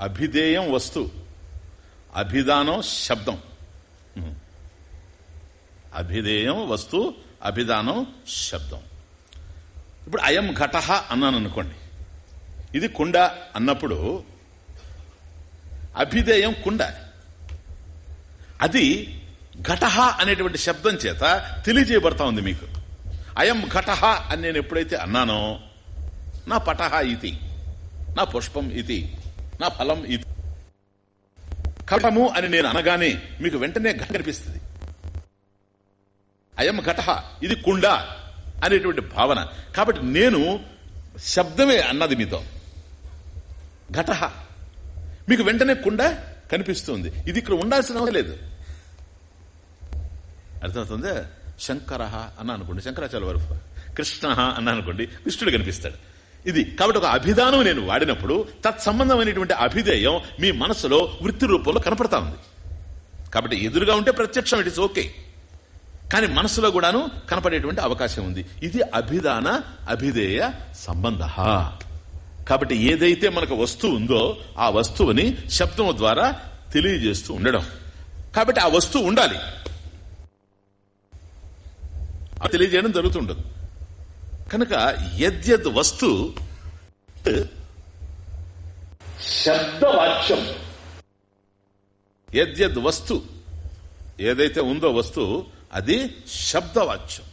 అభిధేయం వస్తు అభిధానం శబ్దం. అభిధేయం వస్తు అభిధానం శబ్దం. ఇప్పుడు అయం ఘట అన్నాను అనుకోండి ఇది కుండ అన్నప్పుడు అభిధేయం కుండ. అది ఘట అనేటువంటి శబ్దం చేత తెలియజేయబడతా ఉంది మీకు. అయం ఘట అని నేను ఎప్పుడైతే అన్నానో నా పటహ ఇది నా పుష్పం ఇది నా ఫలం ఇది. ఘటము అని నేను అనగానే మీకు వెంటనే ఘట కనిపిస్తుంది. అయం ఘట ఇది కుండ అనేటువంటి భావన. కాబట్టి నేను శబ్దమే అన్నది మీతో. ఘట మీకు వెంటనే కుండ కనిపిస్తుంది. ఇది ఇక్కడ ఉండాల్సిన అవసరం లేదు. అర్థమవుతుంది? శంకర అన్న అనుకోండి శంకరాచార్య వరకు కృష్ణ అని అనుకోండి కృష్ణుడు కనిపిస్తాడు. ఇది. కాబట్టి ఒక అభిధానం నేను వాడినప్పుడు తత్సంబంధమైనటువంటి అభిధేయం మీ మనసులో వృత్తి రూపంలో కనపడతా ఉంది. కాబట్టి ఎదురుగా ఉంటే ప్రత్యక్షం ఇట్ ఇస్ ఓకే కానీ మనసులో కూడాను కనపడేటువంటి అవకాశం ఉంది. ఇది అభిధాన అభిధేయ సంబంధ. కాబట్టి ఏదైతే మనకు వస్తువు ఉందో ఆ వస్తువుని శబ్దం ద్వారా తెలియజేస్తూ ఉండడం. కాబట్టి ఆ వస్తువు ఉండాలి. తెలియజేయడం జరుగుతుండదు. కనుక యద్యద్ వస్తు శబ్దవాచ్యం. యద్యద్ వస్తు. ఏదైతే ఉందో వస్తువు అది శబ్దవాచ్యం.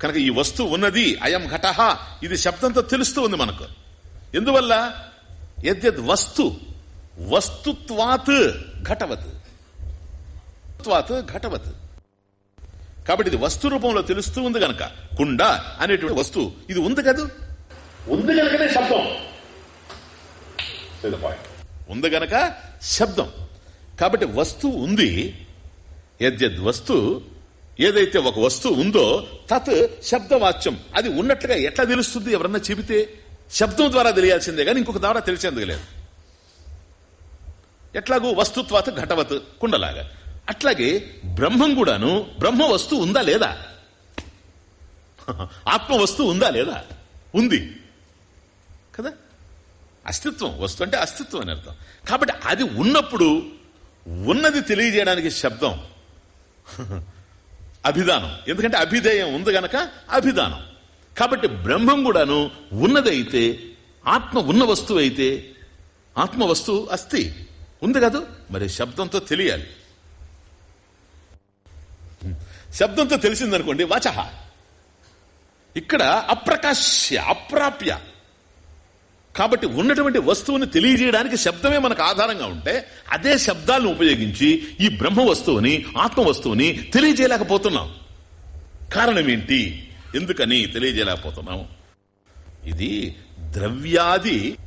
కనుక ఈ వస్తువు ఉన్నది అయం ఘట ఇది శబ్దంతో తెలుస్తూ ఉంది మనకు. ఎందువల్ల? యద్యద్ వస్తు. వస్తుత్వాత్ ఘటవత్. ఘటవత్. కాబట్టి ఇది వస్తు రూపంలో తెలుస్తూ ఉంది గనక. కుండ అనేటువంటి వస్తువు. ఇది ఉంది కదూ? ఉంది గనకనే శబ్దం. ఉంది గనక శబ్దం. కాబట్టి వస్తువు ఉంది. యద్యద్ వస్తు ఏదైతే ఒక వస్తువు ఉందో తత్ శబ్దవాచ్యం. అది ఉన్నట్లుగా ఎట్లా తెలుస్తుంది? ఎవరన్నా చెబితే శబ్దం ద్వారా తెలియాల్సిందే కానీ ఇంకొక ద్వారా తెలిసేందుకు లేదు. ఎట్లాగూ వస్తుత్వాత ఘటవత్ కుండలాగా. అట్లాగే బ్రహ్మం కూడాను బ్రహ్మ వస్తువు ఉందా లేదా? ఆత్మ వస్తువు ఉందా లేదా? ఉంది. కదా? అస్తిత్వం వస్తు అంటే అస్తిత్వం అని అర్థం. కాబట్టి అది ఉన్నప్పుడు ఉన్నది తెలియజేయడానికి శబ్దం. అభిధానం. ఎందుకంటే అభిధేయం ఉంది గనక అభిధానం. కాబట్టి బ్రహ్మం కూడాను ఉన్నదైతే ఆత్మ ఉన్న వస్తువు అయితే ఆత్మ వస్తువు అస్థి ఉంది కాదు? మరి శబ్దంతో తెలియాలి. శబ్దంతో తెలిసిందనుకోండి వాచహ ఇక్కడ అప్రకాశ్య అప్రాప్య. కాబట్టి ఉన్నటువంటి వస్తువుని తెలియజేయడానికి శబ్దమే మనకు ఆధారంగా ఉంటే అదే శబ్దాలను ఉపయోగించి ఈ బ్రహ్మ వస్తువుని ఆత్మ వస్తువుని తెలియజేయలేకపోతున్నాం. కారణం ఏంటి ఎందుకని తెలియజేయలేకపోతున్నాం? ఇది ద్రవ్యాది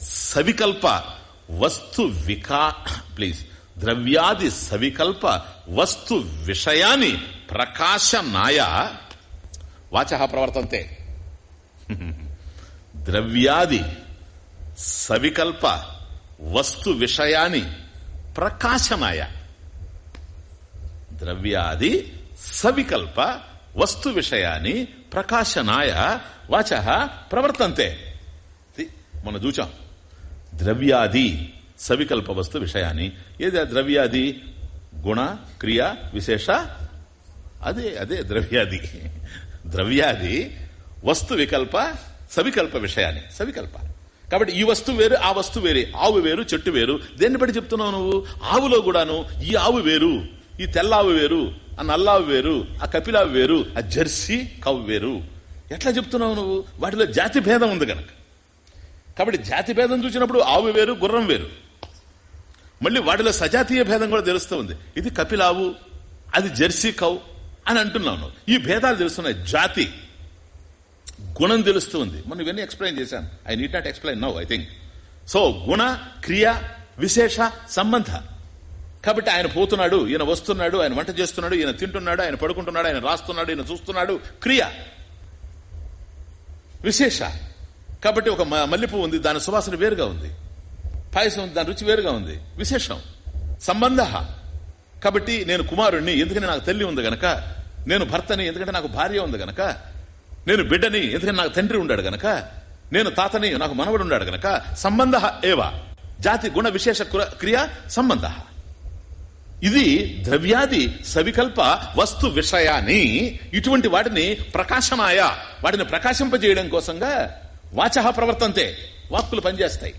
సవికల్ప వస్తు వికా ప్లీజ్. ద్రవ్యాది సవికల్ప వస్తు విషయాన్ని ప్రకాశనాయ. వాచ ప్రవర్తంతే. ద్రవ్యాది సవికల్ప వస్తు విషయాన్ని ప్రకాశనాయ. ద్రవ్యాది సవికల్ప వస్తు విషయాన్ని ప్రకాశనాయ. వాచ ప్రవర్తంతే. మనం చూచాం. ద్రవ్యాది సవికల్ప వస్తు విషయాన్ని. ఏది ద్రవ్యాది గుణ క్రియ విశేష? అదే అదే ద్రవ్యాది. ద్రవ్యాది వస్తు వికల్ప సవికల్ప విషయాన్ని. సవికల్ప. కాబట్టి ఈ వస్తువు వేరు ఆ వస్తువు వేరే. ఆవు వేరు చెట్టు వేరు. దేన్ని బట్టి చెప్తున్నావు నువ్వు? ఆవులో కూడాను ఈ ఆవు వేరు ఈ తెల్లావు వేరు ఆ నల్లావు వేరు ఆ కపిలావు వేరు ఆ జెర్సీ కవ్ వేరు. ఎట్లా చెప్తున్నావు నువ్వు? వాటిలో జాతి భేదం ఉంది కనుక కాబట్టి జాతి భేదం చూసినప్పుడు ఆవు వేరు గుర్రం వేరు. మళ్ళీ వాటిలో సజాతీయ భేదం కూడా తెలుస్తూ ఉంది. ఇది కపిలావు అది జెర్సీ కౌ అని అంటున్నాను ఈ భేదాలు తెలుస్తున్నాయి. జాతి గుణం తెలుస్తూ ఉంది. మనం ఇవన్నీ ఎక్స్ప్లెయిన్ చేశాను. I need not explain now I think so గుణ క్రియ విశేష సంబంధ. కాబట్టి ఆయన పోతున్నాడు ఈయన వస్తున్నాడు ఆయన వంట చేస్తున్నాడు ఈయన తింటున్నాడు ఆయన పడుకుంటున్నాడు ఆయన రాస్తున్నాడు ఈయన చూస్తున్నాడు. క్రియ విశేష. కాబట్టి ఒక మల్లెపూ ఉంది దాని సువాసన వేరుగా ఉంది. పాయసం దాని రుచి వేరుగా ఉంది. విశేషం. సంబంధ. కాబట్టి నేను కుమారుణ్ణి ఎందుకంటే నాకు తల్లి ఉంది గనక నేను భర్తని ఎందుకంటే నాకు భార్య ఉంది గనక నేను బిడ్డని ఎందుకంటే నాకు తండ్రి ఉండాడు గనక నేను తాతని నాకు మనవడు ఉన్నాడు గనక సంబంధ ఏవా. జాతి గుణ విశేష క్రియ సంబంధ. ఇది ద్రవ్యాది సవికల్ప వస్తు విషయాన్ని ఇటువంటి వాటిని ప్రకాశమాయ వాటిని ప్రకాశింపజేయడం కోసంగా వాచ ప్రవర్తంతే వాక్కులు పనిచేస్తాయి.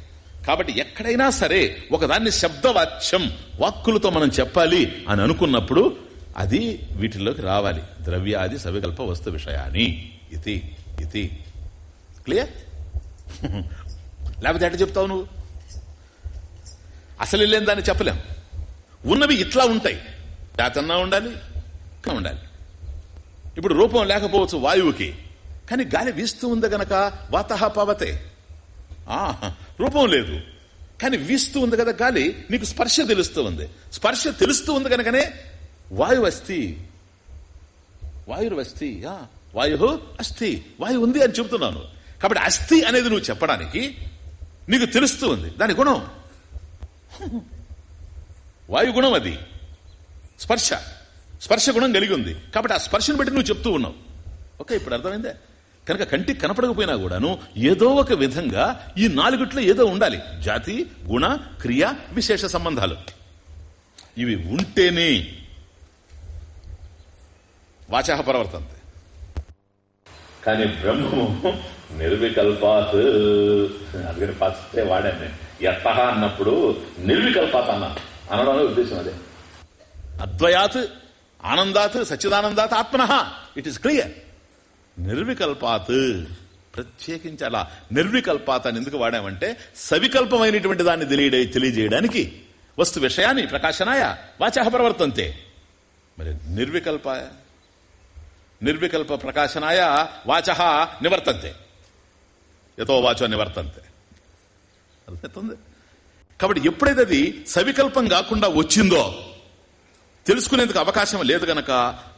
కాబట్టి ఎక్కడైనా సరే ఒకదాన్ని శబ్దవాచ్యం వాక్కులతో మనం చెప్పాలి అని అనుకున్నప్పుడు అది వీటిల్లోకి రావాలి. ద్రవ్యాది సవికల్ప వస్తు విషయాన్ని ఇది ఇది క్లియర్? లేకపోతే ఎట్ట చెప్తావు నువ్వు? అసలు లేని దాన్ని చెప్పలేం. ఉన్నవి ఇట్లా ఉంటాయి. చేతన్నా ఉండాలి ఉండాలి. ఇప్పుడు రూపం లేకపోవచ్చు వాయువుకి కానీ గాలి వీస్తూ ఉంది గనక వాత పవతే. రూపం లేదు. కానీ వీస్తూ ఉంది కదా గాలి నీకు స్పర్శ తెలుస్తూ ఉంది. స్పర్శ తెలుస్తూ ఉంది కనుకనే వాయువు అస్థి వాయుర్వస్తి వాయు అస్థి వాయు ఉంది అని చెబుతున్నాను. కాబట్టి అస్థి అనేది నువ్వు చెప్పడానికి నీకు తెలుస్తూ ఉంది. దాని గుణం. వాయు గుణం అది. స్పర్శ. స్పర్శ గుణం కలిగి ఉంది. కాబట్టి ఆ స్పర్శను బట్టి నువ్వు చెప్తూ ఉన్నావు. ఓకే ఇప్పుడు అర్థమైందే? కనుక కంటికి కనపడకపోయినా కూడాను ఏదో ఒక విధంగా ఈ నాలుగుట్లో ఏదో ఉండాలి. జాతి గుణ క్రియ విశేష సంబంధాలు. ఇవి ఉంటేనే వాచ ప్రవర్తంతే. కానీ బ్రహ్మము నిర్వికల్పాత్. అందుకని ఫస్టే వాడాను నేను. ఎత్త అన్నప్పుడు నిర్వికల్పాత్ అన్నా. అనడంలో ఉద్దేశం అదే. అద్వయాత్ ఆనందాత్ సచ్చిదానందాత్ ఆత్మన. ఇట్ ఈస్ క్లియర్ నిర్వికల్పాత్. ప్రత్యేకించి అలా నిర్వికల్పాత్ అని ఎందుకు వాడామంటే సవికల్పమైనటువంటి దాన్ని తెలియడే తెలియజేయడానికి వస్తు విషయాన్ని ప్రకాశనాయ వాచ ప్రవర్తంతే. మరి నిర్వికల్ప నిర్వికల్ప ప్రకాశనాయ వాచ నివర్తంతే. ఎతో వాచో నివర్తంతే. అర్థమవుతుంది కాబట్టి ఎప్పుడైతే అది సవికల్పం కాకుండా వచ్చిందో తెలుసుకునేందుకు అవకాశం లేదు గనక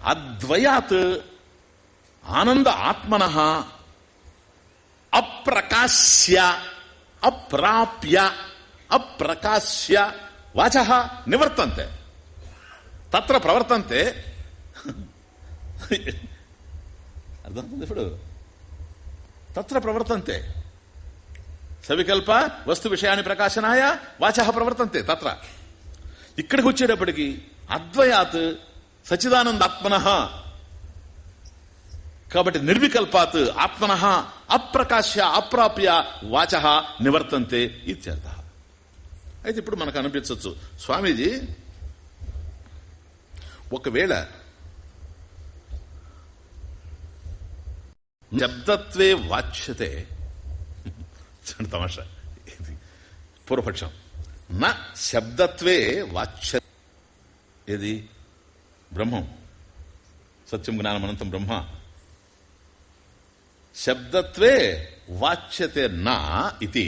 అద్వయాత్ ఆనంద ఆత్మన అప్రకాశ్య అప్రాప్య అప్రకాశ్య వాచ నివర్తంతే. తత్ర ప్రవర్తంతే. అర్థమవుతుంది ఇప్పుడు? తత్ర ప్రవర్తంతే. సవికల్ప వస్తు విషయాన్ని ప్రకాశనాయ వాచ ప్రవర్తంతే తత్ర. ఇక్కడికి వచ్చేటప్పటికి అద్వయాత్ సచిదానంద ఆత్మన కాబట్టి నిర్వికల్పాత్ ఆత్మన అప్రకాశ్య అప్రాప్య వాచ నివర్తంతే ఇత్యర్థ. అయితే ఇప్పుడు మనకు అనిపించవచ్చు స్వామీజీ ఒకవేళ శబ్దత్వే వాచ్యతే తమాషా పూర్వపక్షం. నా శబ్దత్వే వాచ్య ఏది? బ్రహ్మం. సత్యం జ్ఞానం అనంతం బ్రహ్మ. శబ్దత్వే వాచ్యతే నా ఇది.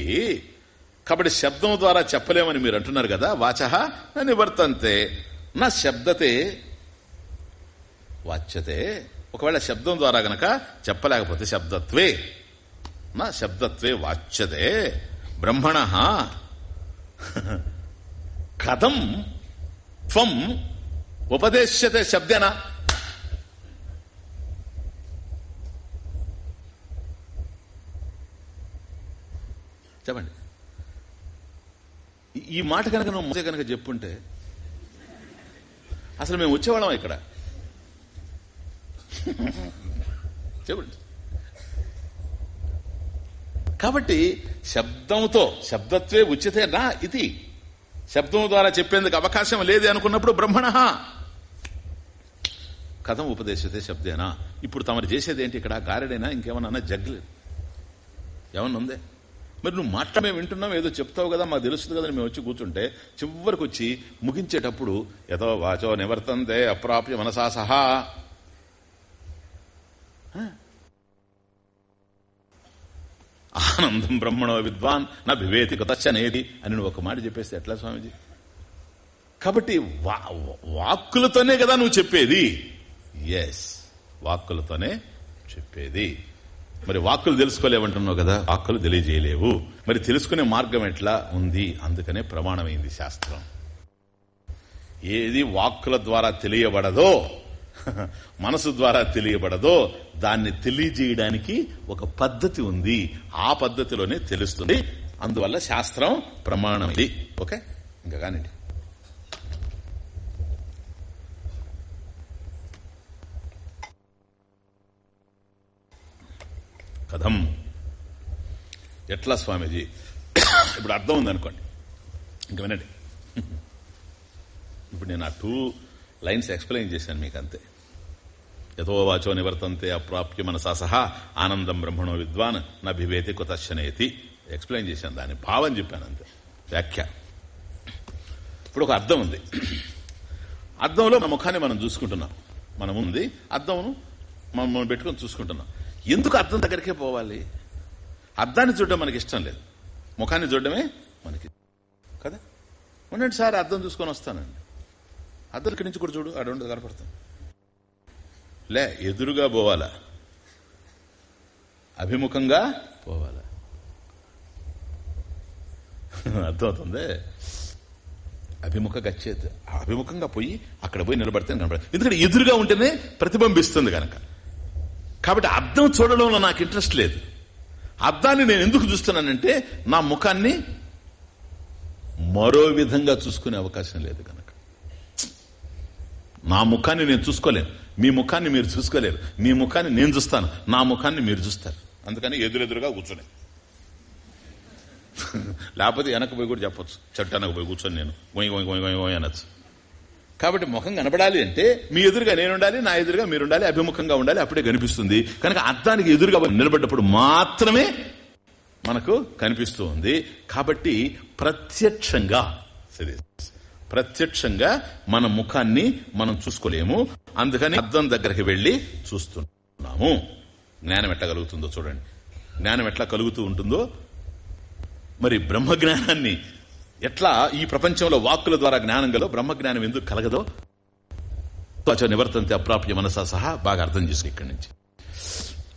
కాబట్టి శబ్దం ద్వారా చెప్పలేమని మీరు అంటున్నారు కదా వాచ నివర్తంతే. నా శబ్దతే వాచ్యతే. ఒకవేళ శబ్దం ద్వారా గనక చెప్పలేకపోతే శబ్దత్వే. నా శబ్దత్వే వాచ్యతే. బ్రహ్మణ కథం త్వం ఉపదేశ్యతే శబ్దేనా? చెప్పండి. ఈ మాట కనుక నువ్వు కనుక చెప్పుంటే అసలు మేము వచ్చేవాళ్ళం ఇక్కడ? చెప్పండి. కాబట్టి శబ్దంతో శబ్దత్వే ఉచితే నా ఇది. శబ్దం ద్వారా చెప్పేందుకు అవకాశం లేదు అనుకున్నప్పుడు బ్రహ్మణ. కథం ఉపదేశతే శబ్దేనా? ఇప్పుడు తమరు చేసేది ఏంటి ఇక్కడ? గారెడైనా? ఇంకేమన్నా జగ్లు ఏమన్నా ఉందే? మరి నువ్వు మాట మేము వింటున్నాం ఏదో చెప్తావు కదా మాకు తెలుస్తుంది కదా మేము వచ్చి కూర్చుంటే చివరికి వచ్చి ముగించేటప్పుడు ఎదో వాచో నివర్తందే అప్రాప్య మనసా సహా. ఆనందం బ్రహ్మణో విద్వాన్ నా వివేతి కతచ్చనేది అని నువ్వు ఒక మాట చెప్పేస్తే ఎట్లా స్వామిజీ? కాబట్టి వాక్కులతోనే కదా నువ్వు చెప్పేది. ఎస్ వాక్కులతోనే చెప్పేది. మరి వాక్కులు తెలుసుకోలేమంటున్నావు కదా వాక్కులు తెలియజేయలేవు. మరి తెలుసుకునే మార్గం ఎట్లా ఉంది? అందుకనే ప్రమాణమైంది శాస్త్రం. ఏది వాక్కుల ద్వారా తెలియబడదో మనసు ద్వారా తెలియబడదో దాన్ని తెలియజేయడానికి ఒక పద్ధతి ఉంది. ఆ పద్ధతిలోనే తెలుస్తుంది. అందువల్ల శాస్త్రం ప్రమాణం ఇది ఓకే? ఇంకా కానివ్వండి. కథం. ఎట్లా స్వామీజీ? ఇప్పుడు అర్థం ఉంది అనుకోండి ఇంక వినండి. ఇప్పుడు నేను ఆ టూ లైన్స్ ఎక్స్ప్లెయిన్ చేశాను మీకు అంతే యథోవాచో నివర్తంతే అప్రాప్య మనసా సహా ఆనందం బ్రహ్మణో విద్వాన్ నభివేతి కుతశ్చనేతి. ఎక్స్ప్లెయిన్ చేశాను దాని భావం చెప్పాను అంతే. వ్యాఖ్య. ఇప్పుడు ఒక అర్థం ఉంది. అర్థంలో మన ముఖాన్ని మనం చూసుకుంటున్నాం. మనం ఉంది అద్దమును మనం పెట్టుకొని చూసుకుంటున్నాం. ఎందుకు అర్థం దగ్గరికే పోవాలి? అర్థాన్ని చూడడం మనకి ఇష్టం లేదు. ముఖాన్ని చూడడమే మనకి కదా? ఉండండి సార్ అర్థం చూసుకొని వస్తానండి. అర్థం ఇక్కడి నుంచి కూడా చూడు అక్కడ ఉండదు కనపడతాం. లే ఎదురుగా పోవాలా? అభిముఖంగా పోవాలా? అర్థమవుతుంది? అభిముఖ గచ్చేది అభిముఖంగా పోయి అక్కడ పోయి నిలబడితే కనబడదు ఎందుకంటే ఎదురుగా ఉంటేనే ప్రతిబింబిస్తుంది కనుక. కాబట్టి అర్థం చూడడంలో నాకు ఇంట్రెస్ట్ లేదు. అర్థాన్ని నేను ఎందుకు చూస్తున్నానంటే నా ముఖాన్ని మరో విధంగా చూసుకునే అవకాశం లేదు కనుక. నా ముఖాన్ని నేను చూసుకోలేను. మీ ముఖాన్ని మీరు చూసుకోలేరు. మీ ముఖాన్ని నేను చూస్తాను. నా ముఖాన్ని మీరు చూస్తారు. అందుకని ఎదురెదురుగా కూర్చునే లేకపోతే వెనక పోయి కూడా చెప్పొచ్చు. చెట్టు వెనక పోయి కూర్చొని నేను. గొయ్యి గొయ్యి గొయ్యి గొయ్యి అనొచ్చు. కాబట్టి ముఖం కనబడాలి అంటే మీ ఎదురుగా నేను ఉండాలి నా ఎదురుగా మీరుండాలి అభిముఖంగా ఉండాలి అప్పుడే కనిపిస్తుంది. కనుక అర్థానికి ఎదురుగా నిలబడ్డప్పుడు మాత్రమే మనకు కనిపిస్తూ ఉంది కాబట్టి ప్రత్యక్షంగా సరే ప్రత్యక్షంగా మన ముఖాన్ని మనం చూసుకోలేము. అందుకని అద్దం దగ్గరికి వెళ్ళి చూస్తున్నాము. జ్ఞానం ఎట్లా కలుగుతుందో చూడండి. జ్ఞానం ఎట్లా కలుగుతూ ఉంటుందో? మరి బ్రహ్మ జ్ఞానాన్ని ఎట్లా ఈ ప్రపంచంలో వాక్కుల ద్వారా జ్ఞానం గలో బ్రహ్మ జ్ఞానం ఎందుకు కలగదో నివర్తంతి అప్రాప్య మనసా సహా బాగా అర్థం చేసుకు ఇక్కడి నుంచి.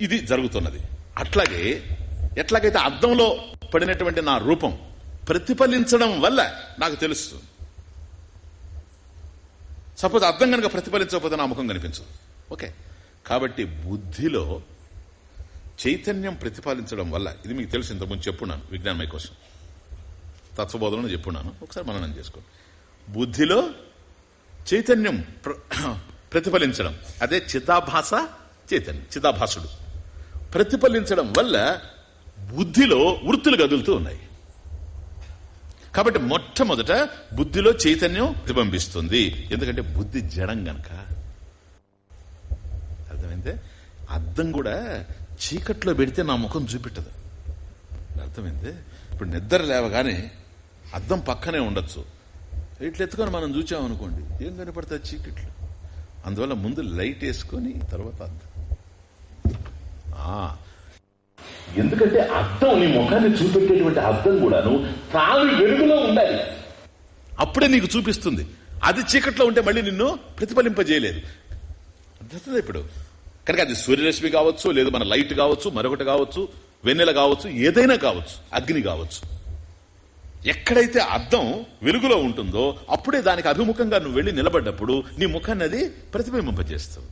ఇది జరుగుతున్నది. అట్లాగే ఎట్లాగైతే అర్థంలో పడినటువంటి నా రూపం ప్రతిఫలించడం వల్ల నాకు తెలుస్తుంది. సపోజ్ అర్థం కనుక ప్రతిఫలించకపోతే నా ముఖం కనిపించదు. ఓకే. కాబట్టి బుద్ధిలో చైతన్యం ప్రతిపాదించడం వల్ల ఇది మీకు తెలుసు ఇంతకుముందు చెప్పున్నాను విజ్ఞానమయ కోసం. తత్వబోధనను చెప్పున్నాను. ఒకసారి మననం చేసుకోండి. బుద్ధిలో చైతన్యం ప్రతిఫలించడం. అదే చితాభాస చైతన్యం చితాభాసుడు. ప్రతిఫలించడం వల్ల బుద్ధిలో వృత్తులు కదులుతూ ఉన్నాయి. కాబట్టి మొట్టమొదట బుద్ధిలో చైతన్యం ప్రతిబింబిస్తుంది. ఎందుకంటే బుద్ధి జడం గనక. అర్థమైందే? అర్థం కూడా చీకట్లో పెడితే నా ముఖం చూపెట్టదు. అర్థమైంది? ఇప్పుడు నిద్ర లేవగానే అద్దం పక్కనే ఉండొచ్చు. ఇట్లా ఎత్తుకొని మనం చూచామనుకోండి ఏం కనపడతాయి చీకట్లో? అందువల్ల ముందు లైట్ వేసుకొని తర్వాత అద్దం. ఎందుకంటే అద్దం నీ ముఖాన్ని చూపెట్టేటువంటి అద్దం కూడాను తాను వెలుగులో ఉండాలి. అప్పుడే నీకు చూపిస్తుంది. అది చీకట్లో ఉంటే మళ్ళీ నిన్ను ప్రతిఫలింపజేయలేదు. అర్థం ఇప్పుడు? కనుక అది సూర్యరశ్మి కావచ్చు లేదు మన లైట్ కావచ్చు మరొకటి కావచ్చు వెన్నెల కావచ్చు ఏదైనా కావచ్చు అగ్ని కావచ్చు. ఎక్కడైతే అర్థం వెలుగులో ఉంటుందో అప్పుడే దానికి అభిముఖంగా నువ్వు వెళ్ళి నిలబడ్డప్పుడు నీ ముఖాన్ని అది ప్రతిబింబింపజేస్తుంది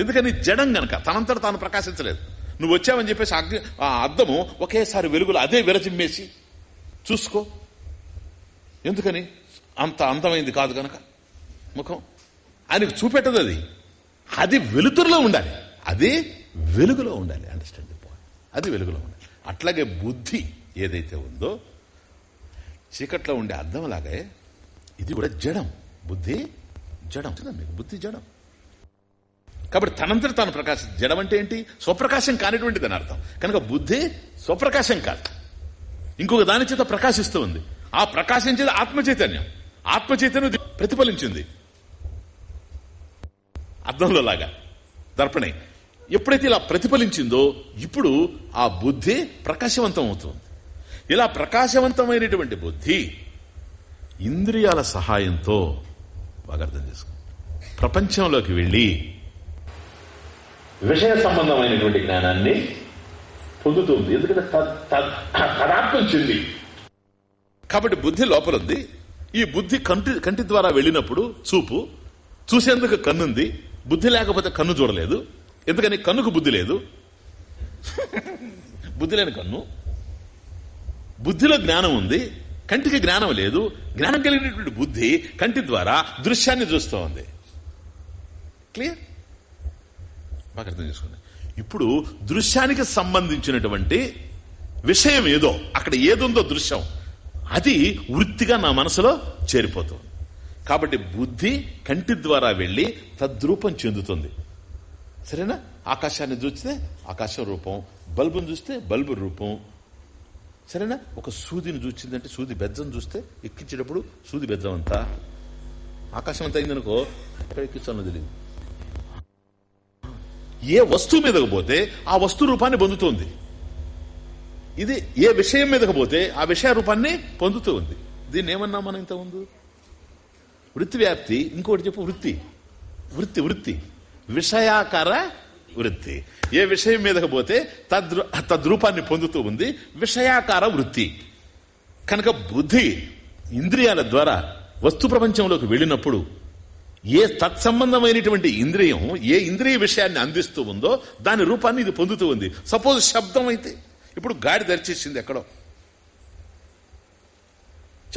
ఎందుకని జడం గనక తనంతట తాను ప్రకాశించలేదు. నువ్వు వచ్చావని చెప్పేసి అగ్ని ఆ అద్దము ఒకేసారి వెలుగులో అదే విరజిమ్మేసి చూసుకో. ఎందుకని? అంత అందమైంది కాదు గనక ముఖం. ఆయనకు చూపెట్టదు అది అది వెలుతురులో ఉండాలి. అది వెలుగులో ఉండాలి అండర్స్టాండ్ అది వెలుగులో ఉంది. అట్లాగే బుద్ధి ఏదైతే ఉందో చీకట్లో ఉండే అర్థంలాగే ఇది కూడా జడం. బుద్ధి జడం. మీకు బుద్ధి జడం. కాబట్టి తనంతట తాను ప్రకాశం జడం అంటే ఏంటి? స్వప్రకాశం కానిటువంటిది అని అర్థం. కనుక బుద్ధి స్వప్రకాశం కాదు. ఇంకొక దాని చేత ప్రకాశిస్తూ ఉంది. ఆ ప్రకాశించేది ఆత్మ చైతన్యం ఆత్మ చైతన్యం ప్రతిఫలించింది. అర్థంలో లాగా. దర్పణి. ఎప్పుడైతే ఇలా ప్రతిఫలించిందో ఇప్పుడు ఆ బుద్ధి ప్రకాశవంతం అవుతుంది ఇలా ప్రకాశవంతమైనటువంటి బుద్ధి ఇంద్రియాల సహాయంతో బాగా అర్థం చేసుకో ప్రపంచంలోకి వెళ్ళి విషయ సంబంధమైనటువంటి జ్ఞానాన్ని పొందుతుంది. ఎందుకంటే తదాత్మం చెంది. కాబట్టి బుద్ధి లోపల ఉంది ఈ బుద్ధి కంటి కంటి ద్వారా వెళ్ళినప్పుడు చూపు చూసేందుకు కన్నుంది. బుద్ధి లేకపోతే కన్ను చూడలేదు. ఎందుకని కన్నుకు బుద్ధి లేదు? బుద్ధి లేని కన్ను. బుద్ధిలో జ్ఞానం ఉంది కంటికి జ్ఞానం లేదు. జ్ఞానం కలిగినటువంటి బుద్ధి కంటి ద్వారా దృశ్యాన్ని చూస్తూ ఉంది. క్లియర్? బాగా అర్థం చేసుకోండి. ఇప్పుడు దృశ్యానికి సంబంధించినటువంటి విషయం ఏదో అక్కడ ఏదుందో దృశ్యం అది వృత్తిగా నా మనసులో చేరిపోతుంది. కాబట్టి బుద్ధి కంటి ద్వారా వెళ్ళి తద్రూపం చెందుతుంది. సరేనా? ఆకాశాన్ని చూస్తే ఆకాశం రూపం బల్బును చూస్తే బల్బు రూపం. సరేనా? ఒక సూదిని చూసిందంటే సూది బెజ్జం చూస్తే ఎక్కించేటప్పుడు సూది బెజ్జం అంతా. ఆకాశం అంతా అయిందనుకో ఎక్కడ ఎక్కిస్తానో తెలియదు. ఏ వస్తువు మీదకు పోతే ఆ వస్తు రూపాన్ని పొందుతుంది. ఇది ఏ విషయం మీదకు పోతే ఆ విషయ రూపాన్ని పొందుతూ ఉంది దీన్ని ఏమన్నా మనం ఇంత ముందు వృత్తి వ్యాప్తి ఇంకోటి చెప్పు వృత్తి. వృత్తి వృత్తి. విషయాకార వృత్తి. ఏ విషయం మీదకు పోతే తద్రు తద్రూపాన్ని పొందుతూ ఉంది విషయాకార వృత్తి. కనుక బుద్ధి ఇంద్రియాల ద్వారా వస్తు ప్రపంచంలోకి వెళ్ళినప్పుడు ఏ తత్సంబంధమైనటువంటి ఇంద్రియం ఏ ఇంద్రియ విషయాన్ని అందిస్తూ ఉందో దాని రూపాన్ని ఇది పొందుతూ ఉంది. సపోజ్ శబ్దం అయితే ఇప్పుడు గాడి దరిచేసింది ఎక్కడో.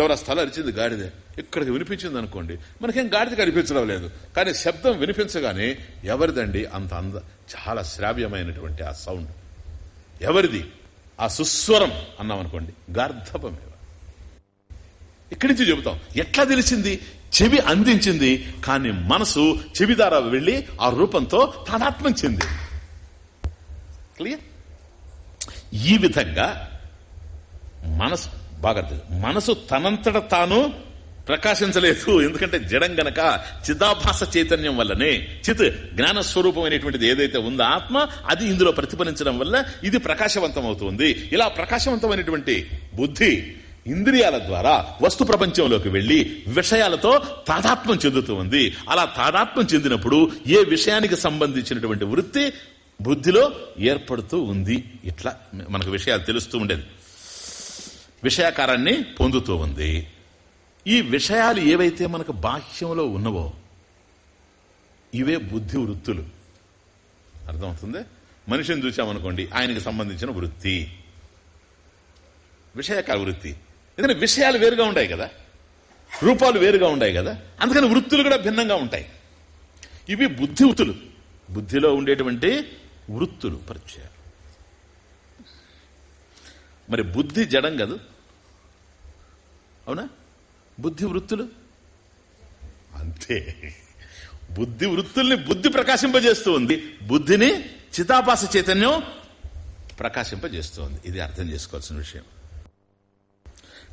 చౌరస్తాలో అరిచింది గాడిద. ఇక్కడికి వినిపించింది అనుకోండి మనకేం గాడిద కనిపించడం లేదు. కానీ శబ్దం వినిపించగానే ఎవరిదండి అంత అంద చాలా శ్రావ్యమైనటువంటి ఆ సౌండ్. ఎవరిది? ఆ సుస్వరం అన్నాం అనుకోండి గార్ధపమే ఇక్కడి నుంచి చెబుతాం ఎట్లా తెలిసింది? చెవి అందించింది కానీ మనసు చెవి ద్వారా వెళ్ళి ఆ రూపంతో తాదాత్మ్యం చెంది. క్లియర్? ఈ విధంగా మనసు బాగా మనసు తనంతట తాను ప్రకాశించలేదు. ఎందుకంటే జడం గనక చిదాభాస చైతన్యం వల్లనే చిత్ జ్ఞాన స్వరూపమైనటువంటిది ఏదైతే ఉందో ఆత్మ అది ఇందులో ప్రతిఫలించడం వల్ల ఇది ప్రకాశవంతం అవుతుంది ఇలా ప్రకాశవంతమైనటువంటి బుద్ధి ఇంద్రియాల ద్వారా వస్తు ప్రపంచంలోకి వెళ్ళి విషయాలతో తాదాత్మ్యం చెందుతూ ఉంది. అలా తాదాత్మ్యం చెందినప్పుడు ఏ విషయానికి సంబంధించినటువంటి వృత్తి బుద్ధిలో ఏర్పడుతూ ఉంది. ఇట్లా మనకు విషయాలు తెలుస్తూ ఉండేది విషయాకారాన్ని పొందుతూ ఉంది. ఈ విషయాలు ఏవైతే మనకు బాహ్యంలో ఉన్నవో ఇవే బుద్ధి వృత్తులు. అర్థమవుతుంది? మనిషిని చూసామనుకోండి ఆయనకి సంబంధించిన వృత్తి. విషయాకార వృత్తి. ఎందుకంటే విషయాలు వేరుగా ఉంటాయి కదా. రూపాలు వేరుగా ఉంటాయి కదా. అందుకని వృత్తులు కూడా భిన్నంగా ఉంటాయి. ఇవి బుద్ధి వృత్తులు. బుద్ధిలో ఉండేటువంటి వృత్తులు పరిచయాలు. మరి బుద్ధి జడం కదా. అవునా? బుద్ధి వృత్తులు? అంతే. బుద్ధి వృత్తుల్ని బుద్ధి ప్రకాశింపజేస్తూ ఉంది బుద్ధిని చితాపాస చైతన్యం ప్రకాశింపజేస్తూ ఉంది ఇది అర్థం చేసుకోవాల్సిన విషయం.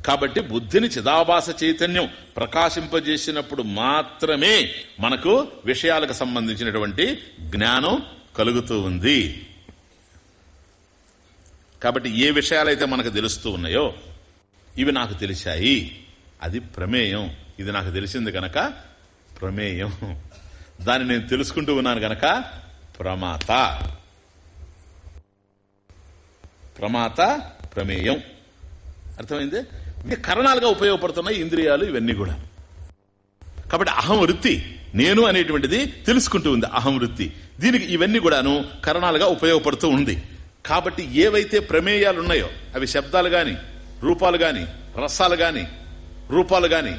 కాబట్టి బుద్ధిని చిదాభాస చైతన్యం ప్రకాశింపజేసినప్పుడు మాత్రమే మనకు విషయాలకు సంబంధించినటువంటి జ్ఞానం కలుగుతూ ఉంది. కాబట్టి ఏ విషయాలైతే మనకు తెలుస్తూ ఉన్నాయో ఇవి నాకు తెలిసాయి అది ప్రమేయం. ఇది నాకు తెలిసింది గనక ప్రమేయం. దాన్ని నేను తెలుసుకుంటూ ఉన్నాను గనక ప్రమాత. ప్రమాత ప్రమేయం. అర్థమైంది? ఇవి కరణాలుగా ఉపయోగపడుతున్నాయి ఇంద్రియాలు ఇవన్నీ కూడా. కాబట్టి అహం వృత్తి నేను అనేటువంటిది తెలుసుకుంటూ ఉంది అహం వృత్తి దీనికి ఇవన్నీ కూడాను కరణాలుగా ఉపయోగపడుతూ ఉంది. కాబట్టి ఏవైతే ప్రమేయాలు ఉన్నాయో అవి శబ్దాలు గాని రూపాలు గాని రసాలు గాని రూపాలు గాని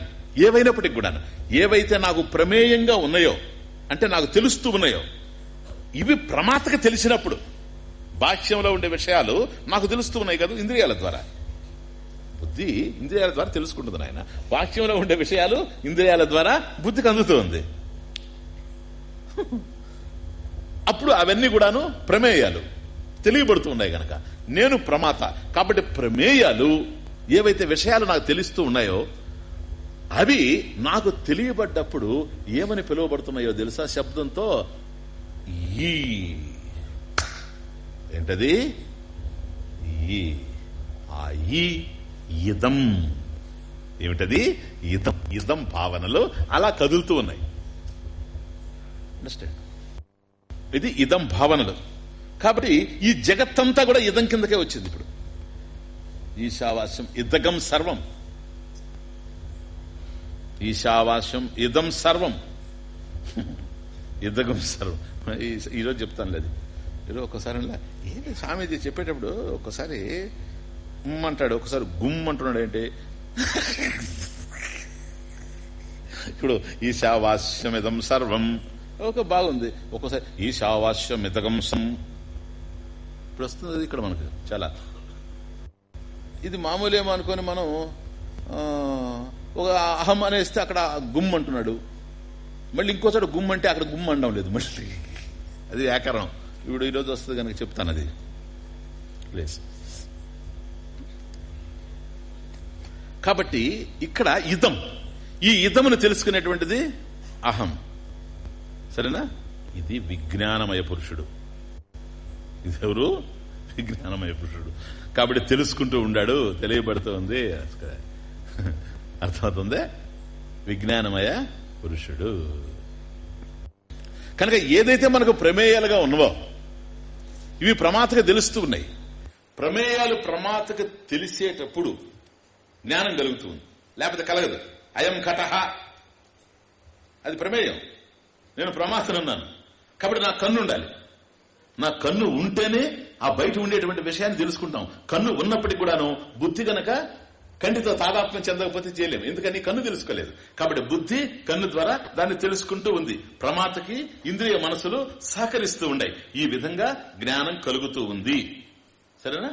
ఏవైనప్పటికి కూడా ఏవైతే నాకు ప్రమేయంగా ఉన్నాయో అంటే నాకు తెలుస్తూ ఉన్నాయో ఇవి ప్రమాతకు తెలిసినప్పుడు బాహ్యంలో ఉండే విషయాలు నాకు తెలుస్తూ ఉన్నాయి కదా ఇంద్రియాల ద్వారా. బుద్ధి ఇంద్రియాల ద్వారా తెలుసుకుంటుంది నాయన. వాక్యంలో ఉండే విషయాలు ఇంద్రియాల ద్వారా బుద్ధికి అందుతుంది అప్పుడు అవన్నీ కూడాను ప్రమేయాలు. తెలియబడుతూ ఉన్నాయి గనక. నేను ప్రమాత. కాబట్టి ప్రమేయాలు ఏవైతే విషయాలు నాకు తెలుస్తూ ఉన్నాయో అవి నాకు తెలియబడ్డప్పుడు ఏమని పిలువబడుతున్నాయో తెలుసా శబ్దంతో? ఈ. ఏంటది? ఈ. ఆ ఈ ఇదం. ఏమిటది? ఇదం ఇదం భావనలు అలా కదులుతూ ఉన్నాయి. అండర్స్టాండ్ ఇది ఇదం భావనలు. కాబట్టి ఈ జగత్తంతా కూడా ఇదం కిందకే వచ్చింది ఇప్పుడు. ఈశావాస్యం ఇదగం సర్వం. ఈశావాస్యం ఇదం సర్వం. యుద్ధగం సర్వం. ఈ- ఈరోజు చెప్తాను లేదు. ఈరోజు ఒకసారి ఏంటి స్వామీజీ చెప్పేటప్పుడు ఒకసారి ఉమ్ అంటాడు ఒకసారి గుమ్ అంటున్నాడు ఏంటి? ఇప్పుడు ఈశావాస్యమిదం సర్వం. ఒక బాగుంది. ఒక్కోసారి ఈశావాస్యమిదగం సం ఇప్పుడు వస్తుంది ఇక్కడ మనకు చాలా. ఇది మామూలేమో అనుకొని మనం ఒక అహం అనేస్తే అక్కడ గుమ్ అంటున్నాడు. మళ్ళీ ఇంకోసారి గుమ్ అంటే అక్కడ గుమ్ అనడం లేదు మళ్ళీ. అది వ్యాకరణం. ఇప్పుడు ఈరోజు వస్తుంది కనుక చెప్తాను అది. ప్లేస్ కాబట్టి ఇక్కడ ఇదం. ఈ ఇదమును తెలుసుకునేటువంటిది అహం. సరేనా? ఇది విజ్ఞానమయ పురుషుడు. ఇదెవరు? విజ్ఞానమయ పురుషుడు కాబట్టి తెలుసుకుంటూ ఉండాడు తెలియబడుతూ ఉంది. అర్థమవుతుంది? విజ్ఞానమయ పురుషుడు. కనుక ఏదైతే మనకు ప్రమేయాలుగా ఉన్నవో ఇవి ప్రమాతకు తెలుస్తూ ఉన్నాయి. ప్రమేయాలు ప్రమాతకు తెలిసేటప్పుడు జ్ఞానం కలుగుతుంది లేకపోతే కలగదు. అయం కటహ అది ప్రమేయం. నేను ప్రమాతనున్నాను. కాబట్టి నా కన్ను ఉండాలి నా కన్ను ఉంటేనే ఆ బయట ఉండేటువంటి విషయాన్ని తెలుసుకుంటాం. కన్ను ఉన్నప్పటికీ కూడాను బుద్ధి గనక కంటితో తాదాత్మ్యం చెందకపోతే చేయలేము. ఎందుకని? కన్ను తెలుసుకోలేదు. కాబట్టి బుద్ధి కన్ను ద్వారా దాన్ని తెలుసుకుంటూ ఉంది. ప్రమాతకి ఇంద్రియ మనసులు సహకరిస్తూ ఉన్నాయి ఈ విధంగా జ్ఞానం కలుగుతూ ఉంది. సరేనా?